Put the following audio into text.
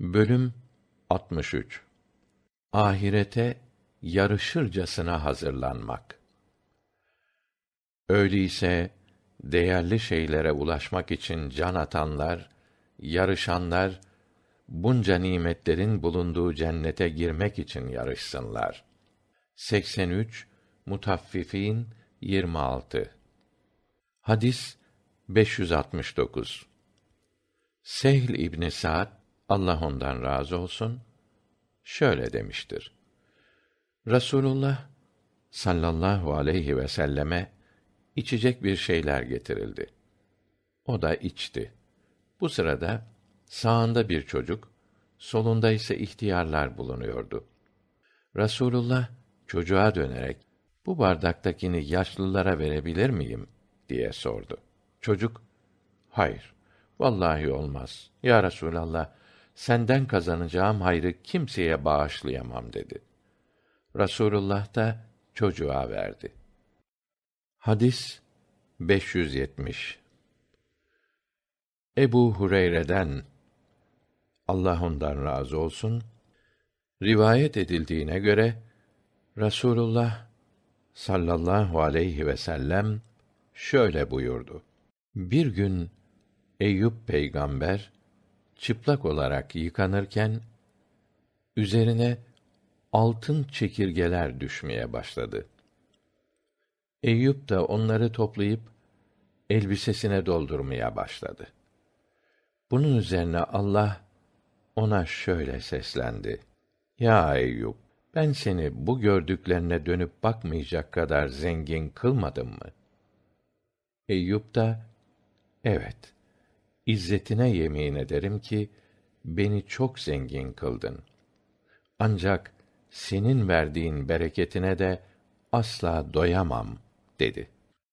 Bölüm 63 Ahirete yarışırcasına hazırlanmak. Öyleyse değerli şeylere ulaşmak için can atanlar, yarışanlar bunca nimetlerin bulunduğu cennete girmek için yarışsınlar. 83 Mutaffifin 26 Hadis 569 Sehl İbn Sa'd Allah ondan razı olsun şöyle demiştir. Rasulullah sallallahu aleyhi ve selleme içecek bir şeyler getirildi. O da içti. Bu sırada sağında bir çocuk, solunda ise ihtiyarlar bulunuyordu. Rasulullah çocuğa dönerek bu bardaktakini yaşlılara verebilir miyim diye sordu. Çocuk hayır vallahi olmaz ya Resulallah senden kazanacağım hayrı kimseye bağışlayamam dedi. Rasulullah da çocuğa verdi. Hadis 570 Ebu Hureyre'den Allah ondan razı olsun rivayet edildiğine göre Rasulullah sallallahu aleyhi ve sellem şöyle buyurdu. Bir gün Eyüp peygamber çıplak olarak yıkanırken üzerine altın çekirgeler düşmeye başladı. Eyüp de onları toplayıp elbisesine doldurmaya başladı. Bunun üzerine Allah ona şöyle seslendi. Ya Eyüp, ben seni bu gördüklerine dönüp bakmayacak kadar zengin kılmadım mı? Eyüp da, evet, İzzetine yemin ederim ki, beni çok zengin kıldın. Ancak senin verdiğin bereketine de asla doyamam dedi.